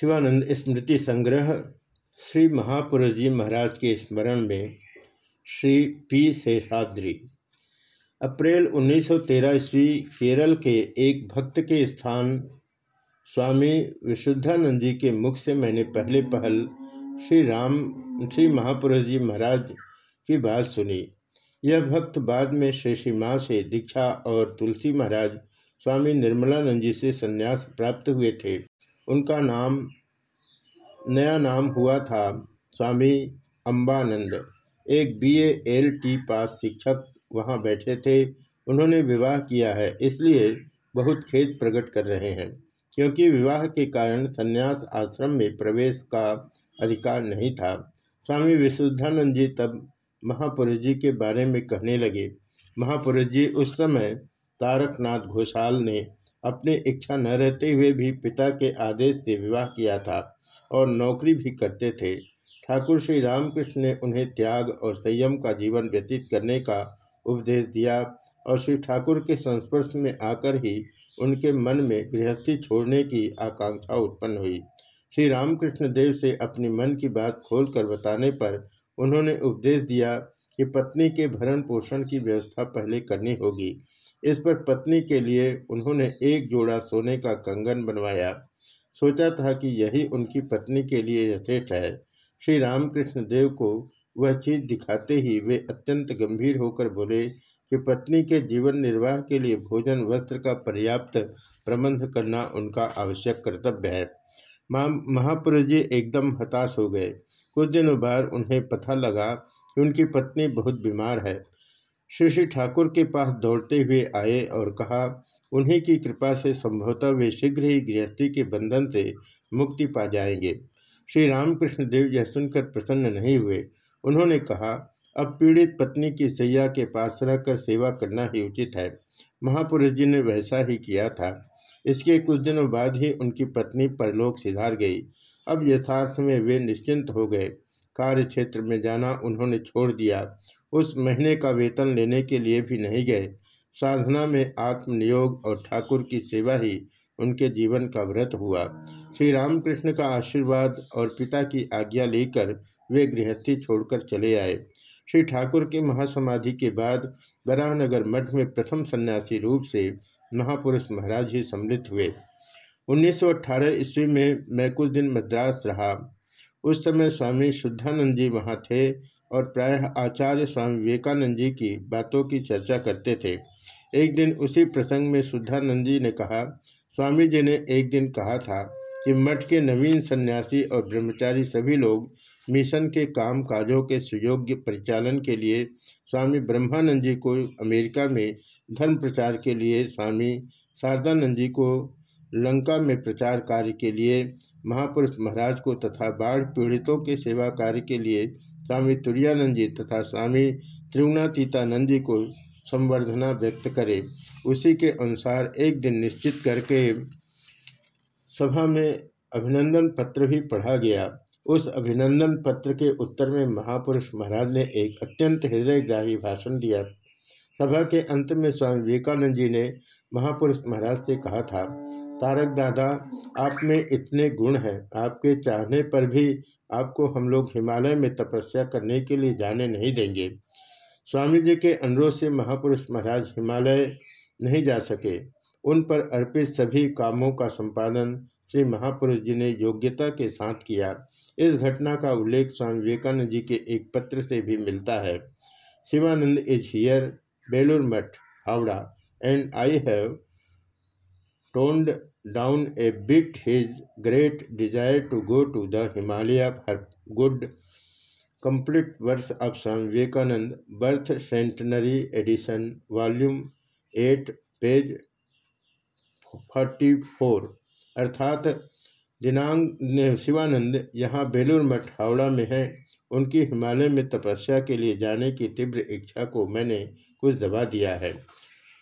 शिवानंद स्मृति संग्रह श्री महापुरुष जी महाराज के स्मरण में श्री पी शेषाद्री। अप्रैल 1913 ईस्वी केरल के एक भक्त के स्थान स्वामी विशुद्धानंद जी के मुख से मैंने पहले पहल श्री राम, श्री महापुरुष जी महाराज की बात सुनी। यह भक्त बाद में श्री श्री माँ से दीक्षा और तुलसी महाराज स्वामी निर्मलानंद जी से संन्यास प्राप्त हुए थे। उनका नाम, नया नाम हुआ था स्वामी अम्बानंद एक बीए एल टी पास शिक्षक वहाँ बैठे थे। उन्होंने विवाह किया है, इसलिए बहुत खेद प्रकट कर रहे हैं, क्योंकि विवाह के कारण संन्यास आश्रम में प्रवेश का अधिकार नहीं था। स्वामी विशुद्धानंद जी तब महापुरुष जी के बारे में कहने लगे। महापुरुष जी उस समय तारकनाथ घोषाल ने अपनी इच्छा न रहते हुए भी पिता के आदेश से विवाह किया था और नौकरी भी करते थे। ठाकुर श्री रामकृष्ण ने उन्हें त्याग और संयम का जीवन व्यतीत करने का उपदेश दिया और श्री ठाकुर के संस्पर्श में आकर ही उनके मन में गृहस्थी छोड़ने की आकांक्षा उत्पन्न हुई। श्री रामकृष्ण देव से अपनी मन की बात खोलकर बताने पर उन्होंने उपदेश दिया कि पत्नी के भरण पोषण की व्यवस्था पहले करनी होगी। इस पर पत्नी के लिए उन्होंने एक जोड़ा सोने का कंगन बनवाया। सोचा था कि यही उनकी पत्नी के लिए यथेष्ट है। श्री रामकृष्ण देव को वह चीज़ दिखाते ही वे अत्यंत गंभीर होकर बोले कि पत्नी के जीवन निर्वाह के लिए भोजन वस्त्र का पर्याप्त प्रबंध करना उनका आवश्यक कर्तव्य है। महापुरुष जी एकदम हताश हो गए। कुछ दिनों बाद उन्हें पता लगा कि उनकी पत्नी बहुत बीमार है। श्री श्री ठाकुर के पास दौड़ते हुए आए और कहा, उन्हीं की कृपा से संभवतः वे शीघ्र ही गृहस्थी के बंधन से मुक्ति पा जाएँगे। श्री रामकृष्ण देव यह सुनकर प्रसन्न नहीं हुए। उन्होंने कहा, अब पीड़ित पत्नी की सैया के पास रहकर सेवा करना ही उचित है। महापुरुष जी ने वैसा ही किया था। इसके कुछ दिनों बाद ही उनकी पत्नी परलोक सिधार गई। अब यथार्थ में वे निश्चिंत हो गए। कार्य क्षेत्र में जाना उन्होंने छोड़ दिया। उस महीने का वेतन लेने के लिए भी नहीं गए। साधना में आत्मनियोग और ठाकुर की सेवा ही उनके जीवन का व्रत हुआ। श्री रामकृष्ण का आशीर्वाद और पिता की आज्ञा लेकर वे गृहस्थी छोड़कर चले आए। श्री ठाकुर की महासमाधि के बाद बराहनगर मठ में प्रथम सन्यासी रूप से महापुरुष महाराज ही सम्मिलित हुए। 1918 ईस्वी में मैं कुछ दिन मद्रास रहा। उस समय स्वामी शुद्धानंद जी वहाँ थे और प्रायः आचार्य स्वामी विवेकानंद जी की बातों की चर्चा करते थे। एक दिन उसी प्रसंग में शुद्धानंद जी ने कहा, स्वामी जी ने एक दिन कहा था कि मठ के नवीन सन्यासी और ब्रह्मचारी सभी लोग मिशन के काम काजों के सुयोग्य परिचालन के लिए स्वामी ब्रह्मानंद जी को अमेरिका में धर्म प्रचार के लिए स्वामी शारदानंद जी को लंका में प्रचार कार्य के लिए महापुरुष महाराज को तथा बाढ़ पीड़ितों के सेवा कार्य के लिए स्वामी तुरानंद जी तथा स्वामी त्रिगुणातीतानंद जी को संवर्धना व्यक्त करे। उसी के अनुसार एक दिन निश्चित करके सभा में अभिनंदन पत्र भी पढ़ा गया। उस अभिनंदन पत्र के उत्तर में महापुरुष महाराज ने एक अत्यंत हृदयग्राही भाषण दिया। सभा के अंत में स्वामी विवेकानंद जी ने महापुरुष महाराज से कहा था तारक दादा, आप में इतने गुण हैं। आपके चाहने पर भी आपको हम लोग हिमालय में तपस्या करने के लिए जाने नहीं देंगे। स्वामी जी के अनुरोध से महापुरुष महाराज हिमालय नहीं जा सके। उन पर अर्पित सभी कामों का संपादन श्री महापुरुष जी ने योग्यता के साथ किया। इस घटना का उल्लेख स्वामी विवेकानंद जी के एक पत्र से भी मिलता है। Shivanand is here, Belur Math, Howrah and I have toned down a bit his great desire to go to the Himalaya for good complete works of Swami Vivekananda birth centenary edition volume eight page forty four अर्थात दिनांग शिवानंद यहाँ बेलूर मठ, हावड़ा में है। उनकी हिमालय में तपस्या के लिए जाने की तीव्र इच्छा को मैंने कुछ दबा दिया है।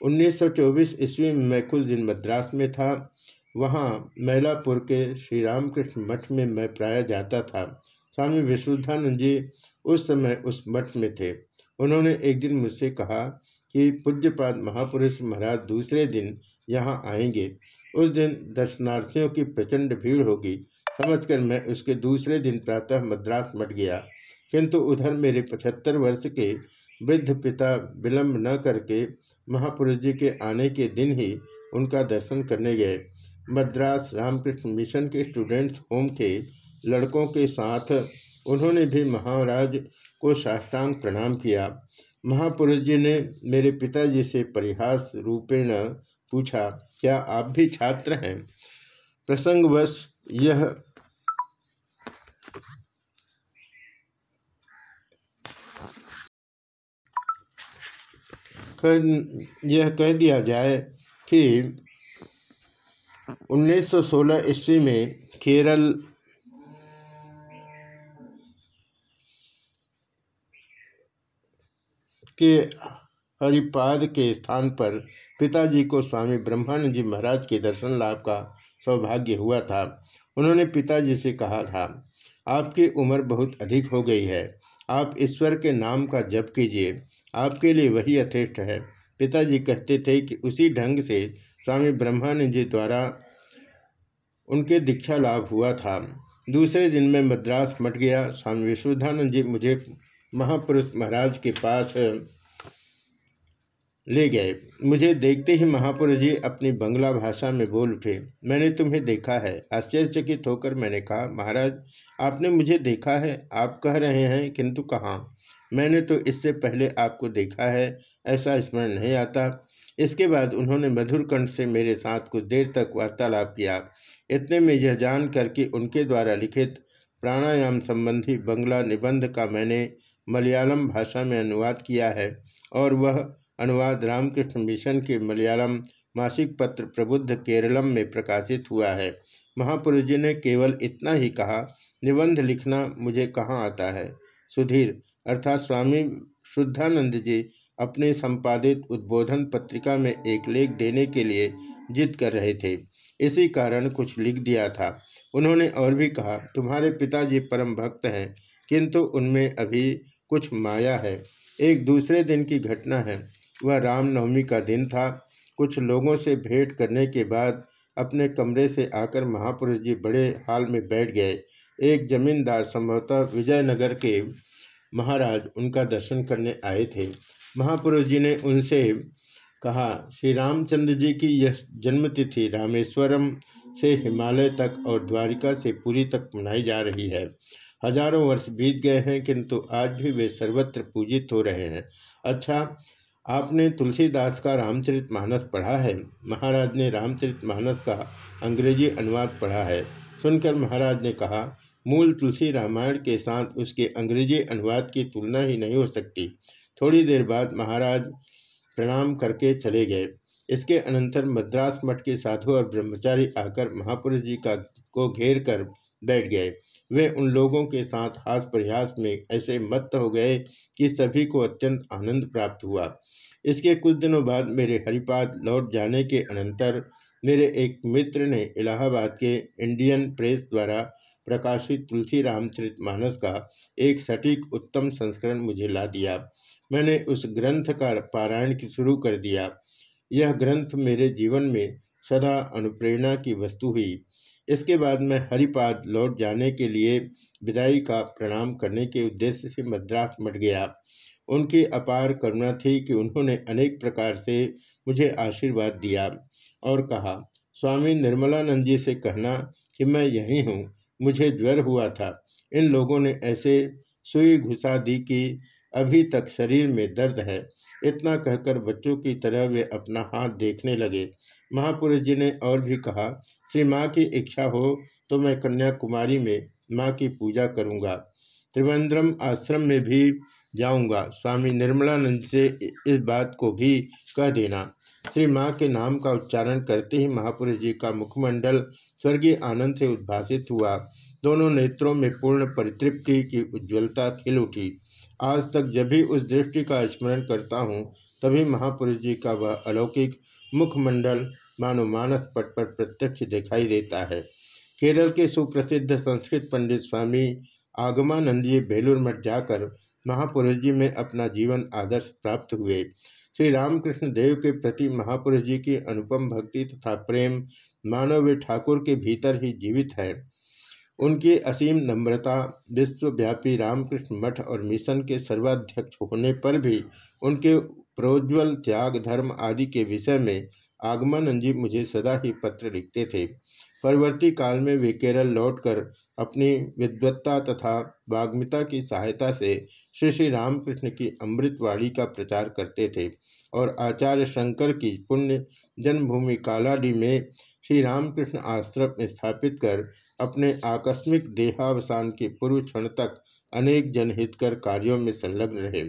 1924 ईस्वी में मैं कुछ दिन मद्रास में था। वहाँ मैलापुर के श्री रामकृष्ण मठ में मैं प्राय जाता था। स्वामी विशुद्धानंद जी उस समय उस मठ में थे। उन्होंने एक दिन मुझसे कहा कि पूज्यपाद महापुरुष महाराज दूसरे दिन यहाँ आएँगे। उस दिन दर्शनार्थियों की प्रचंड भीड़ होगी। समझकर मैं उसके दूसरे दिन प्रातः मद्रास मट गया। किंतु उधर मेरे पचहत्तर वर्ष के वृद्ध पिता विलंब न करके महापुरुष जी के आने के दिन ही उनका दर्शन करने गए। मद्रास रामकृष्ण मिशन के स्टूडेंट्स होम के लड़कों के साथ उन्होंने भी महाराज को साष्टांग प्रणाम किया। महापुरुष जी ने मेरे पिताजी से परिहास रूपेण पूछा, क्या आप भी छात्र हैं? प्रसंगवश यह यह कह दिया जाए कि 1916 ईस्वी में केरल के हरिपाद के स्थान पर पिताजी को स्वामी ब्रह्मानंद जी महाराज के दर्शन लाभ का सौभाग्य हुआ था। उन्होंने पिताजी से कहा था, आपकी उम्र बहुत अधिक हो गई है। आप ईश्वर के नाम का जप कीजिए। आपके लिए वही यथेष्ट है। पिताजी कहते थे कि उसी ढंग से स्वामी ब्रह्मानंद जी द्वारा उनके दीक्षा लाभ हुआ था। दूसरे दिन में मद्रास मट गया। स्वामी विश्वधानंद जी मुझे महापुरुष महाराज के पास ले गए। मुझे देखते ही महापुरुष जी अपनी बंगला भाषा में बोल उठे। मैंने तुम्हें देखा है। आश्चर्यचकित होकर मैंने कहा, महाराज, आपने मुझे देखा है। आप कह रहे हैं, किंतु कहाँ? मैंने तो इससे पहले आपको देखा है, ऐसा स्मरण नहीं आता। इसके बाद उन्होंने मधुर कंठ से मेरे साथ कुछ देर तक वार्तालाप किया। इतने में यह जान करके उनके द्वारा लिखित प्राणायाम संबंधी बंगला निबंध का मैंने मलयालम भाषा में अनुवाद किया है और वह अनुवाद रामकृष्ण मिशन के मलयालम मासिक पत्र प्रबुद्ध केरलम में प्रकाशित हुआ है। महापुरुष जी ने केवल इतना ही कहा, निबंध लिखना मुझे कहाँ आता है? सुधीर अर्थात स्वामी शुद्धानंद जी अपने संपादित उद्बोधन पत्रिका में एक लेख देने के लिए जिद कर रहे थे। इसी कारण कुछ लिख दिया था। उन्होंने और भी कहा, तुम्हारे पिताजी परम भक्त हैं, किंतु उनमें अभी कुछ माया है। एक दूसरे दिन की घटना है। वह रामनवमी का दिन था। कुछ लोगों से भेंट करने के बाद अपने कमरे से आकर महापुरुष जी बड़े हाल में बैठ गए। एक जमींदार संभवतः विजयनगर के महाराज उनका दर्शन करने आए थे। महापुरुष जी ने उनसे कहा, श्री रामचंद्र जी की यह जन्मतिथि रामेश्वरम से हिमालय तक और द्वारिका से पुरी तक मनाई जा रही है। हज़ारों वर्ष बीत गए हैं, किंतु आज भी वे सर्वत्र पूजित हो रहे हैं। अच्छा आपने तुलसीदास का रामचरित मानस पढ़ा है? महाराज ने रामचरित मानस का अंग्रेज़ी अनुवाद पढ़ा है। सुनकर महाराज ने कहा मूल तुलसी रामायण के साथ उसके अंग्रेज़ी अनुवाद की तुलना ही नहीं हो सकती। थोड़ी देर बाद महाराज प्रणाम करके चले गए। इसके अनंतर मद्रास मठ के साधु और ब्रह्मचारी आकर महापुरुष जी का को घेर कर बैठ गए। वे उन लोगों के साथ हास प्रयास में ऐसे मत्त हो गए कि सभी को अत्यंत आनंद प्राप्त हुआ। इसके कुछ दिनों बाद मेरे हरिपाद लौट जाने के अनंतर मेरे एक मित्र ने इलाहाबाद के इंडियन प्रेस द्वारा प्रकाशित तुलसी रामचरित मानस का एक सटीक उत्तम संस्करण मुझे ला दिया। मैंने उस ग्रंथ का पारायण शुरू कर दिया। यह ग्रंथ मेरे जीवन में सदा अनुप्रेरणा की वस्तु हुई। इसके बाद मैं हरिपाद लौट जाने के लिए विदाई का प्रणाम करने के उद्देश्य से मद्रास मट गया। उनकी अपार करुणा थी कि उन्होंने अनेक प्रकार से मुझे आशीर्वाद दिया और कहा, स्वामी निर्मलानंद जी से कहना कि मैं यही हूँ। मुझे ज्वर हुआ था। इन लोगों ने ऐसे सुई घुसा दी कि अभी तक शरीर में दर्द है। इतना कहकर बच्चों की तरह वे अपना हाथ देखने लगे। महापुरुष जी ने और भी कहा, श्री माँ की इच्छा हो तो मैं कन्याकुमारी में माँ की पूजा करूँगा। त्रिवेंद्रम आश्रम में भी जाऊँगा। स्वामी निर्मलानंद से इस बात को भी कह देना। श्री माँ के नाम का उच्चारण करते ही महापुरुष जी का मुखमंडल स्वर्गीय आनंद से उद्भासित हुआ। दोनों नेत्रों में पूर्ण परितृप्ति की उज्ज्वलता खिल उठी। आज तक जब भी उस दृष्टि का स्मरण करता हूँ, तभी महापुरुष जी का वह अलौकिक मुखमंडल मानो मानस पट पर प्रत्यक्ष दिखाई देता है। केरल के सुप्रसिद्ध संस्कृत पंडित स्वामी आगमानंद जी बेलूर मठ जाकर महापुरुष जी में अपना जीवन आदर्श प्राप्त हुए। श्री रामकृष्ण देव के प्रति महापुरुष जी की अनुपम भक्ति तथा प्रेम मानव वे ठाकुर के भीतर ही जीवित है। उनकी असीम नम्रता, विश्वव्यापी रामकृष्ण मठ और मिशन के सर्वाध्यक्ष होने पर भी उनके प्रोज्वल त्याग, धर्म आदि के विषय में आगमानंद जी मुझे सदा ही पत्र लिखते थे। परवर्ती काल में वे केरल लौटकर अपनी विद्वत्ता तथा वाग्मिता की सहायता से श्री श्री रामकृष्ण की अमृतवाणी का प्रचार करते थे और आचार्य शंकर की पुण्य जन्मभूमि कालाडी में श्री रामकृष्ण आश्रम में स्थापित कर अपने आकस्मिक देहावसान के पूर्व क्षण तक अनेक जनहितकर कार्यों में संलग्न रहे।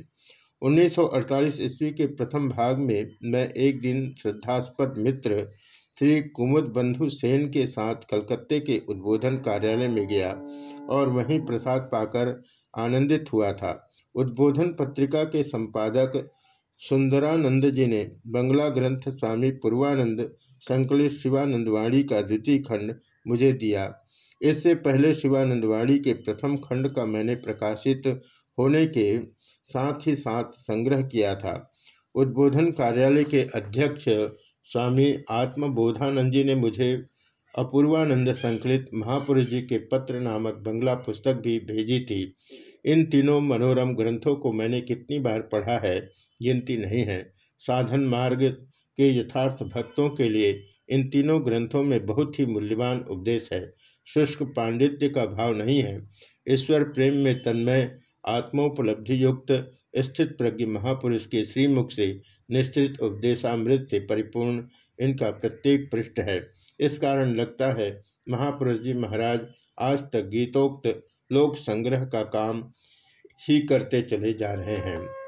1948 ईस्वी के प्रथम भाग में मैं एक दिन श्रद्धास्पद मित्र श्री कुमुद बंधु सेन के साथ कलकत्ते के उद्बोधन कार्यालय में गया और वहीं प्रसाद पाकर आनंदित हुआ था। उद्बोधन पत्रिका के संपादक सुंदरानंद जी ने बंगला ग्रंथ स्वामी पूर्वानंद संकलित शिवानंदवाणी का द्वितीय खंड मुझे दिया। इससे पहले शिवानंदवाणी के प्रथम खंड का मैंने प्रकाशित होने के साथ ही साथ संग्रह किया था। उद्बोधन कार्यालय के अध्यक्ष स्वामी आत्मबोधानंद जी ने मुझे अपूर्वानंद संकलित महापुरुष जी के पत्र नामक बंगला पुस्तक भी भेजी थी। इन तीनों मनोरम ग्रंथों को मैंने कितनी बार पढ़ा है, गिनती नहीं है। साधन मार्ग के यथार्थ भक्तों के लिए इन तीनों ग्रंथों में बहुत ही मूल्यवान उपदेश है। शुष्क पांडित्य का भाव नहीं है। ईश्वर प्रेम में तन्मय आत्मोपलब्धि युक्त स्थित प्रज्ञ महापुरुष के श्रीमुख से निश्चित उपदेशामृत से परिपूर्ण इनका प्रत्येक पृष्ठ है। इस कारण लगता है, महापुरुष जी महाराज, आज तक गीतोक्त लोक संग्रह का काम ही करते चले जा रहे हैं।